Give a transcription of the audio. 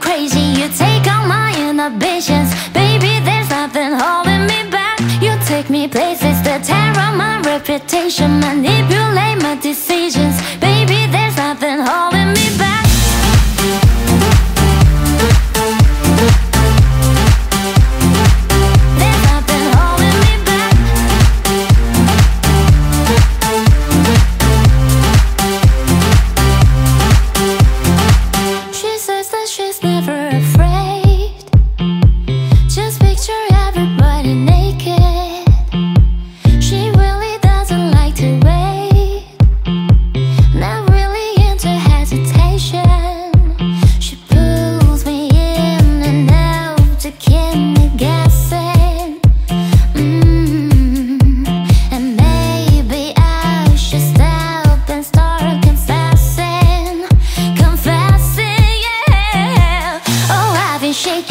crazy. You take all my inhibitions. Baby, there's nothing holding me back. You take me places that tear up my reputation.